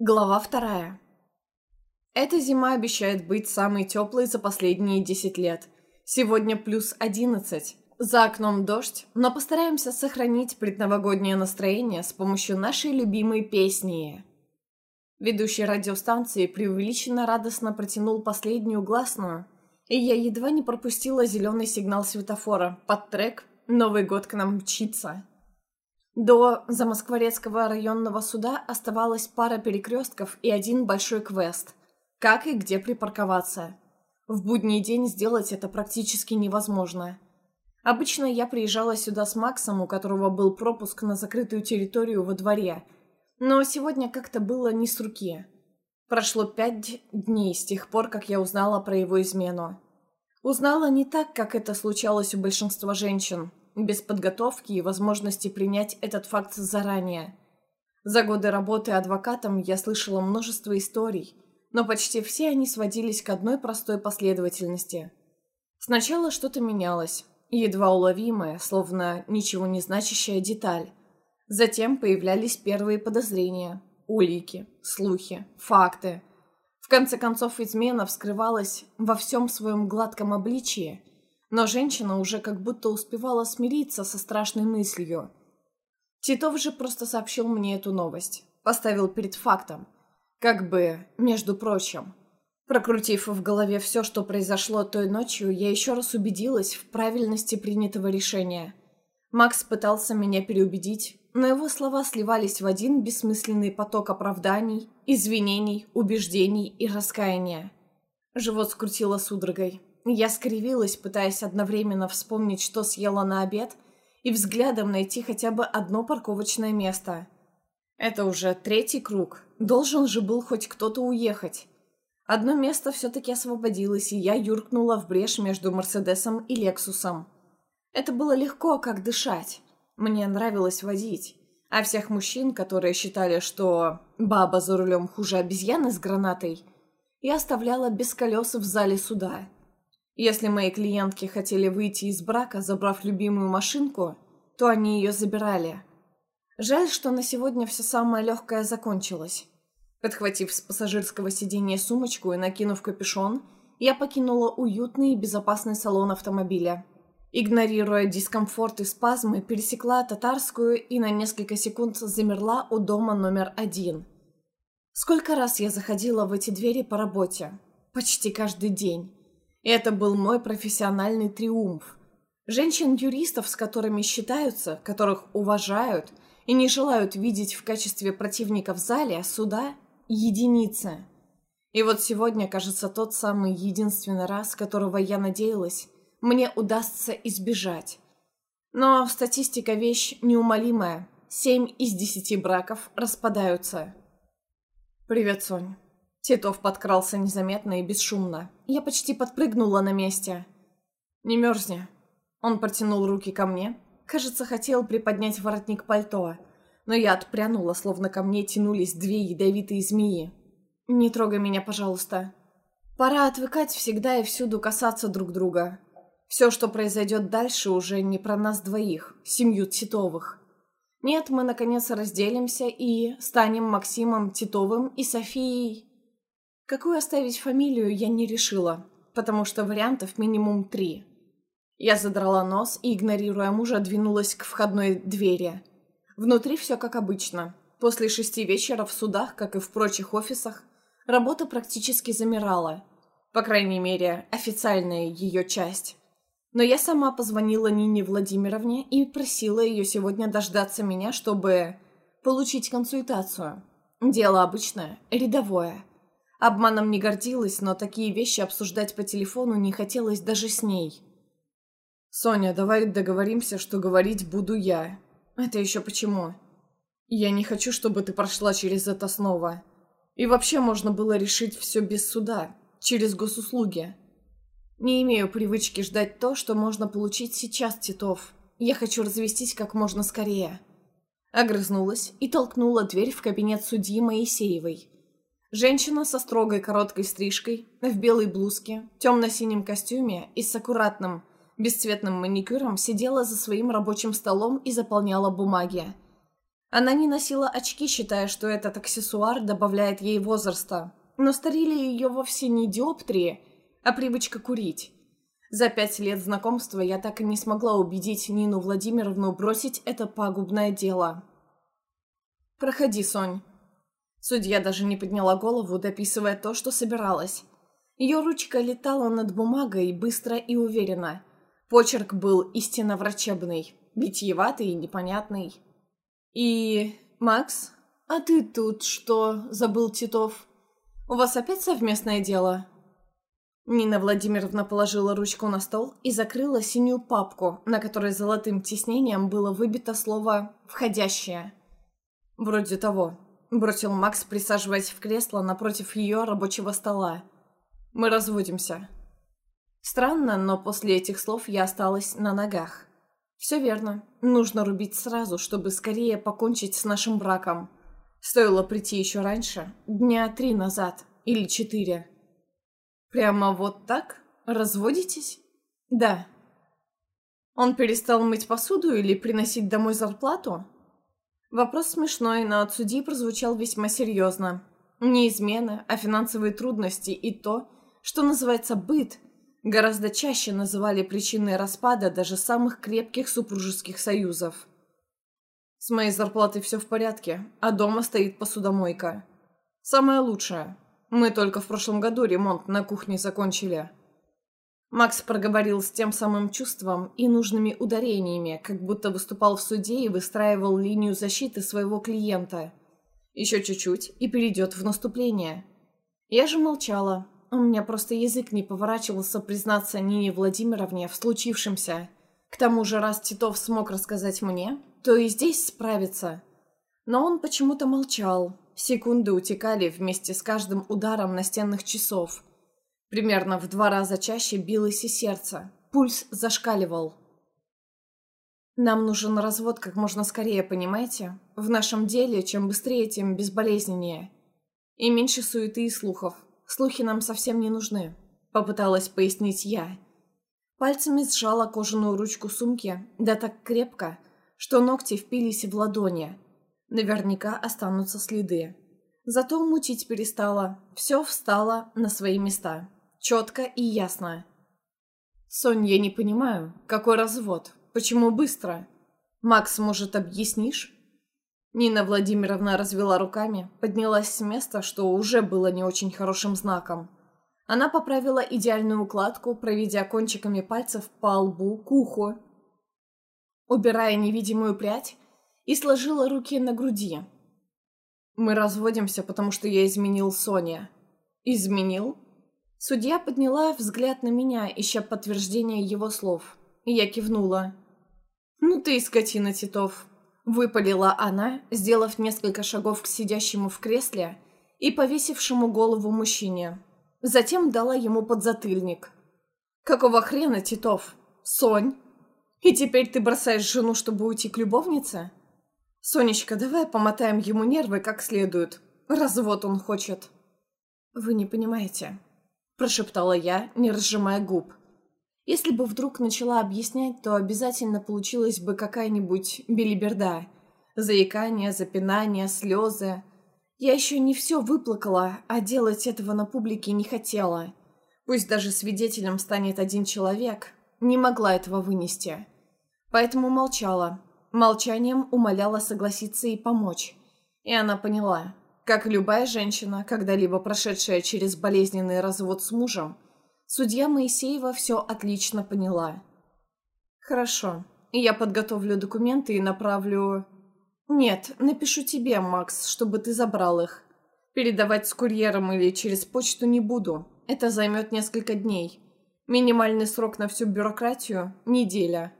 Глава вторая. Эта зима обещает быть самой теплой за последние 10 лет. Сегодня плюс 11. За окном дождь, но постараемся сохранить предновогоднее настроение с помощью нашей любимой песни. Ведущий радиостанции преувеличенно радостно протянул последнюю гласную, и я едва не пропустила зеленый сигнал светофора под трек «Новый год к нам мчится». До Замоскворецкого районного суда оставалась пара перекрестков и один большой квест. Как и где припарковаться. В будний день сделать это практически невозможно. Обычно я приезжала сюда с Максом, у которого был пропуск на закрытую территорию во дворе. Но сегодня как-то было не с руки. Прошло пять дней с тех пор, как я узнала про его измену. Узнала не так, как это случалось у большинства женщин, без подготовки и возможности принять этот факт заранее. За годы работы адвокатом я слышала множество историй, но почти все они сводились к одной простой последовательности. Сначала что-то менялось, едва уловимая, словно ничего не значащая деталь. Затем появлялись первые подозрения, улики, слухи, факты. В конце концов, измена вскрывалась во всем своем гладком обличии – но женщина уже как будто успевала смириться со страшной мыслью. Титов же просто сообщил мне эту новость. Поставил перед фактом. Как бы, между прочим. Прокрутив в голове все, что произошло той ночью, я еще раз убедилась в правильности принятого решения. Макс пытался меня переубедить, но его слова сливались в один бессмысленный поток оправданий, извинений, убеждений и раскаяния. Живот скрутило судорогой. Я скривилась, пытаясь одновременно вспомнить, что съела на обед, и взглядом найти хотя бы одно парковочное место. Это уже третий круг. Должен же был хоть кто-то уехать. Одно место все-таки освободилось, и я юркнула в брешь между Мерседесом и Лексусом. Это было легко, как дышать. Мне нравилось водить. А всех мужчин, которые считали, что баба за рулем хуже обезьяны с гранатой, я оставляла без колес в зале суда. Если мои клиентки хотели выйти из брака, забрав любимую машинку, то они ее забирали. Жаль, что на сегодня все самое легкое закончилось. Подхватив с пассажирского сиденья сумочку и накинув капюшон, я покинула уютный и безопасный салон автомобиля. Игнорируя дискомфорт и спазмы, пересекла татарскую и на несколько секунд замерла у дома номер один. Сколько раз я заходила в эти двери по работе? Почти каждый день. Это был мой профессиональный триумф. Женщин-юристов, с которыми считаются, которых уважают и не желают видеть в качестве противника в зале суда – единицы. И вот сегодня, кажется, тот самый единственный раз, которого я надеялась, мне удастся избежать. Но статистика – вещь неумолимая. Семь из десяти браков распадаются. «Привет, Сонь». Титов подкрался незаметно и бесшумно. Я почти подпрыгнула на месте. «Не мерзни». Он протянул руки ко мне. Кажется, хотел приподнять воротник пальто. Но я отпрянула, словно ко мне тянулись две ядовитые змеи. «Не трогай меня, пожалуйста». Пора отвыкать всегда и всюду касаться друг друга. Все, что произойдет дальше, уже не про нас двоих, семью Титовых. Нет, мы наконец разделимся и станем Максимом Титовым и Софией Какую оставить фамилию, я не решила, потому что вариантов минимум три. Я задрала нос и, игнорируя мужа, двинулась к входной двери. Внутри все как обычно. После шести вечера в судах, как и в прочих офисах, работа практически замирала. По крайней мере, официальная ее часть. Но я сама позвонила Нине Владимировне и просила ее сегодня дождаться меня, чтобы получить консультацию. Дело обычное, рядовое. Обманом не гордилась, но такие вещи обсуждать по телефону не хотелось даже с ней. «Соня, давай договоримся, что говорить буду я». «Это еще почему?» «Я не хочу, чтобы ты прошла через это снова. И вообще можно было решить все без суда, через госуслуги. Не имею привычки ждать то, что можно получить сейчас, Титов. Я хочу развестись как можно скорее». Огрызнулась и толкнула дверь в кабинет судьи Моисеевой. Женщина со строгой короткой стрижкой, в белой блузке, темно-синем костюме и с аккуратным, бесцветным маникюром сидела за своим рабочим столом и заполняла бумаги. Она не носила очки, считая, что этот аксессуар добавляет ей возраста. Но старили ее вовсе не диоптрии, а привычка курить. За пять лет знакомства я так и не смогла убедить Нину Владимировну бросить это пагубное дело. «Проходи, Сонь». Судья даже не подняла голову, дописывая то, что собиралась. Ее ручка летала над бумагой быстро и уверенно. Почерк был истинно врачебный, витиеватый и непонятный. «И... Макс, а ты тут что, забыл Титов? У вас опять совместное дело?» Нина Владимировна положила ручку на стол и закрыла синюю папку, на которой золотым тиснением было выбито слово «входящее». «Вроде того», — бросил Макс, присаживаясь в кресло напротив ее рабочего стола. «Мы разводимся». Странно, но после этих слов я осталась на ногах. «Все верно. Нужно рубить сразу, чтобы скорее покончить с нашим браком. Стоило прийти еще раньше, дня три назад или четыре». «Прямо вот так? Разводитесь?» «Да». «Он перестал мыть посуду или приносить домой зарплату?» Вопрос смешной, но от судьи прозвучал весьма серьезно. Не измены, а финансовые трудности и то, что называется быт, гораздо чаще называли причиной распада даже самых крепких супружеских союзов. С моей зарплатой все в порядке, а дома стоит посудомойка. Самое лучшее. Мы только в прошлом году ремонт на кухне закончили. Макс проговорил с тем самым чувством и нужными ударениями, как будто выступал в суде и выстраивал линию защиты своего клиента. Еще чуть-чуть и перейдет в наступление. Я же молчала. У меня просто язык не поворачивался признаться Нине Владимировне в случившемся. К тому же, раз Титов смог рассказать мне, то и здесь справится. Но он почему-то молчал, Секунды утекали вместе с каждым ударом настенных часов. Примерно в два раза чаще билось и сердце. Пульс зашкаливал. Нам нужен развод как можно скорее, понимаете? В нашем деле, чем быстрее, тем безболезненнее. И меньше суеты и слухов. Слухи нам совсем не нужны. Попыталась пояснить я. Пальцами сжала кожаную ручку сумки, да так крепко, что ногти впились в ладони, Наверняка останутся следы. Зато мучить перестала. Все встало на свои места. Четко и ясно. «Сонь, я не понимаю, какой развод? Почему быстро? Макс, может, объяснишь?» Нина Владимировна развела руками, поднялась с места, что уже было не очень хорошим знаком. Она поправила идеальную укладку, проведя кончиками пальцев по лбу к уху. Убирая невидимую прядь, и сложила руки на груди. «Мы разводимся, потому что я изменил Соне». «Изменил?» Судья подняла взгляд на меня, ища подтверждения его слов. И я кивнула. «Ну ты и скотина, Титов!» Выпалила она, сделав несколько шагов к сидящему в кресле и повесившему голову мужчине. Затем дала ему подзатыльник. «Какого хрена, Титов? Сонь? И теперь ты бросаешь жену, чтобы уйти к любовнице?» «Сонечка, давай помотаем ему нервы как следует. Развод он хочет». «Вы не понимаете», – прошептала я, не разжимая губ. Если бы вдруг начала объяснять, то обязательно получилась бы какая-нибудь белиберда. Заикание, запинание, слезы. Я еще не все выплакала, а делать этого на публике не хотела. Пусть даже свидетелем станет один человек, не могла этого вынести. Поэтому молчала, Молчанием умоляла согласиться и помочь. И она поняла, как любая женщина, когда-либо прошедшая через болезненный развод с мужем, судья Моисеева все отлично поняла. «Хорошо, я подготовлю документы и направлю...» «Нет, напишу тебе, Макс, чтобы ты забрал их. Передавать с курьером или через почту не буду. Это займет несколько дней. Минимальный срок на всю бюрократию – неделя.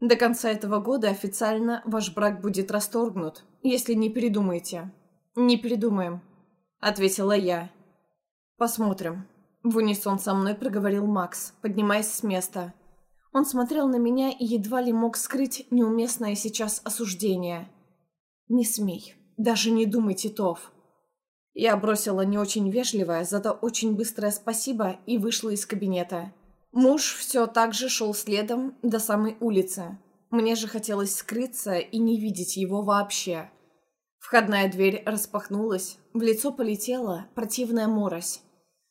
До конца этого года официально ваш брак будет расторгнут, если не передумаете. Не передумаем, ответила я. Посмотрим. В унисон со мной проговорил Макс, поднимаясь с места. Он смотрел на меня и едва ли мог скрыть неуместное сейчас осуждение. «Не смей. Даже не думай, Титов». Я бросила не очень вежливое, зато очень быстрое спасибо и вышла из кабинета. Муж все так же шел следом до самой улицы. Мне же хотелось скрыться и не видеть его вообще. Входная дверь распахнулась, в лицо полетела противная морось.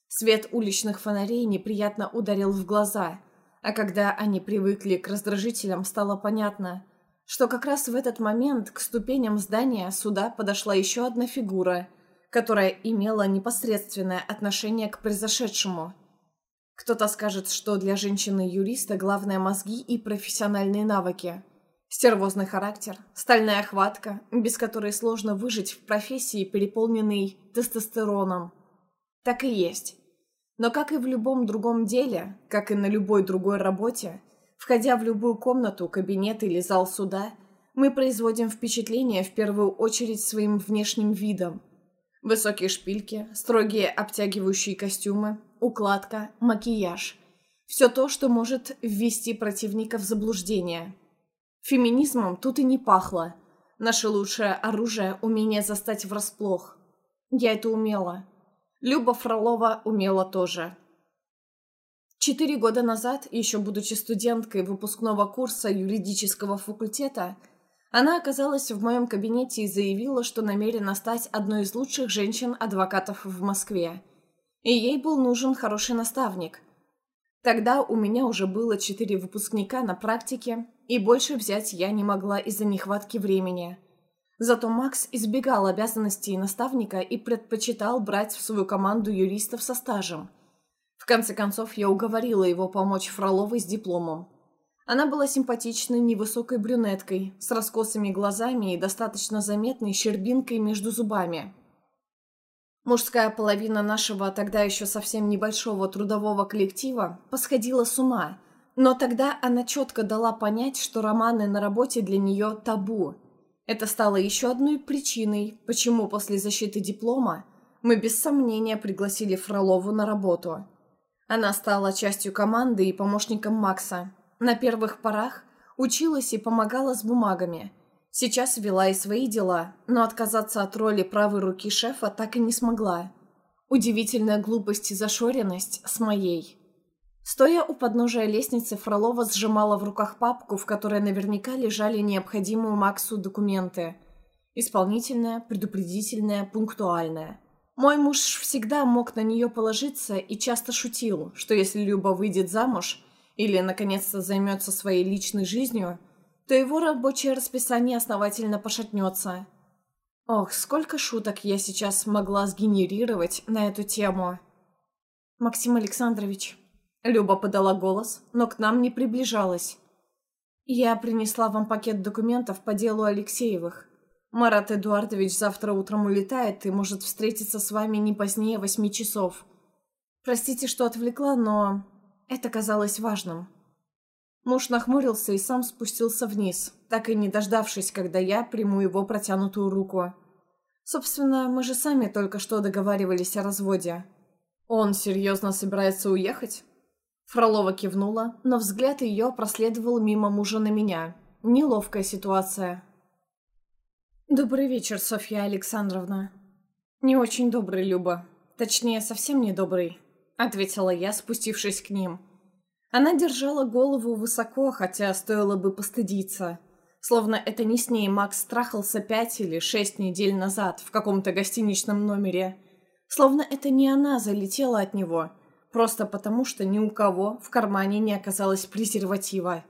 Свет уличных фонарей неприятно ударил в глаза, а когда они привыкли к раздражителям, стало понятно, что как раз в этот момент к ступеням здания суда подошла еще одна фигура, которая имела непосредственное отношение к произошедшему. Кто-то скажет, что для женщины-юриста главное мозги и профессиональные навыки – Стервозный характер, стальная хватка, без которой сложно выжить в профессии, переполненной тестостероном. Так и есть. Но как и в любом другом деле, как и на любой другой работе, входя в любую комнату, кабинет или зал суда, мы производим впечатление в первую очередь своим внешним видом. Высокие шпильки, строгие обтягивающие костюмы, укладка, макияж. Все то, что может ввести противника в заблуждение – Феминизмом тут и не пахло. Наше лучшее оружие – умение застать врасплох. Я это умела. Люба Фролова умела тоже. Четыре года назад, еще будучи студенткой выпускного курса юридического факультета, она оказалась в моем кабинете и заявила, что намерена стать одной из лучших женщин-адвокатов в Москве. И ей был нужен хороший наставник. Тогда у меня уже было четыре выпускника на практике, и больше взять я не могла из-за нехватки времени. Зато Макс избегал обязанностей наставника и предпочитал брать в свою команду юристов со стажем. В конце концов, я уговорила его помочь Фроловой с дипломом. Она была симпатичной невысокой брюнеткой, с раскосыми глазами и достаточно заметной щербинкой между зубами. Мужская половина нашего тогда еще совсем небольшого трудового коллектива посходила с ума – но тогда она четко дала понять, что романы на работе для нее табу. Это стало еще одной причиной, почему после защиты диплома мы без сомнения пригласили Фролову на работу. Она стала частью команды и помощником Макса. На первых порах училась и помогала с бумагами. Сейчас вела и свои дела, но отказаться от роли правой руки шефа так и не смогла. Удивительная глупость и зашоренность с моей. Стоя у подножия лестницы, Фролова сжимала в руках папку, в которой наверняка лежали необходимые Максу документы. Исполнительная, предупредительная, пунктуальная. Мой муж всегда мог на нее положиться и часто шутил, что если Люба выйдет замуж или, наконец-то, займется своей личной жизнью, то его рабочее расписание основательно пошатнется. Ох, сколько шуток я сейчас могла сгенерировать на эту тему. «Максим Александрович», Люба подала голос, но к нам не приближалась. «Я принесла вам пакет документов по делу Алексеевых. Марат Эдуардович завтра утром улетает и может встретиться с вами не позднее восьми часов. Простите, что отвлекла, но это казалось важным». Муж нахмурился и сам спустился вниз, так и не дождавшись, когда я приму его протянутую руку. Собственно, мы же сами только что договаривались о разводе. Он серьезно собирается уехать? Фролова кивнула, но взгляд ее проследовал мимо мужа на меня. Неловкая ситуация. «Добрый вечер, Софья Александровна». «Не очень добрый, Люба. Точнее, совсем не добрый», — ответила я, спустившись к ним. Она держала голову высоко, хотя стоило бы постыдиться. Словно это не с ней Макс страхался пять или шесть недель назад в каком-то гостиничном номере. Словно это не она залетела от него — просто потому, что ни у кого в кармане не оказалось презерватива.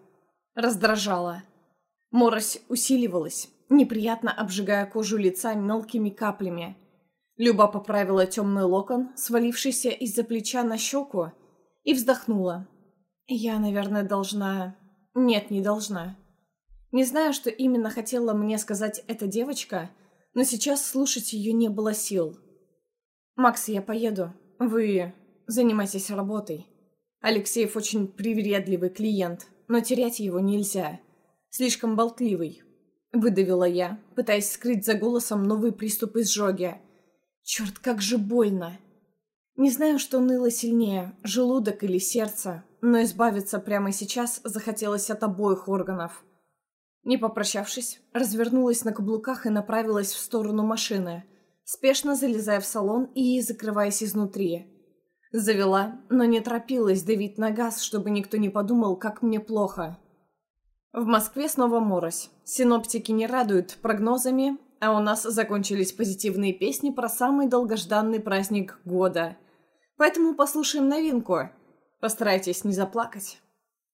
Раздражала. Морось усиливалась, неприятно обжигая кожу лица мелкими каплями. Люба поправила темный локон, свалившийся из-за плеча на щеку, и вздохнула. «Я, наверное, должна...» «Нет, не должна». Не знаю, что именно хотела мне сказать эта девочка, но сейчас слушать ее не было сил. «Макс, я поеду. Вы занимайтесь работой. Алексеев очень привередливый клиент, но терять его нельзя. Слишком болтливый. Выдавила я, пытаясь скрыть за голосом новый приступ изжоги. Черт, как же больно. Не знаю, что ныло сильнее, желудок или сердце, но избавиться прямо сейчас захотелось от обоих органов. Не попрощавшись, развернулась на каблуках и направилась в сторону машины, спешно залезая в салон и закрываясь изнутри. Завела, но не торопилась давить на газ, чтобы никто не подумал, как мне плохо. В Москве снова морось. Синоптики не радуют прогнозами а у нас закончились позитивные песни про самый долгожданный праздник года. Поэтому послушаем новинку. Постарайтесь не заплакать.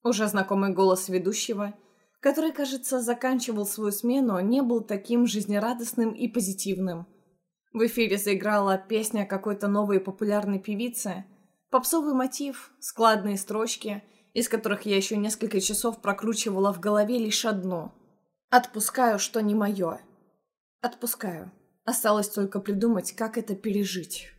Уже знакомый голос ведущего, который, кажется, заканчивал свою смену, не был таким жизнерадостным и позитивным. В эфире заиграла песня какой-то новой популярной певицы, попсовый мотив, складные строчки, из которых я еще несколько часов прокручивала в голове лишь одну. «Отпускаю, что не мое». Отпускаю. Осталось только придумать, как это пережить.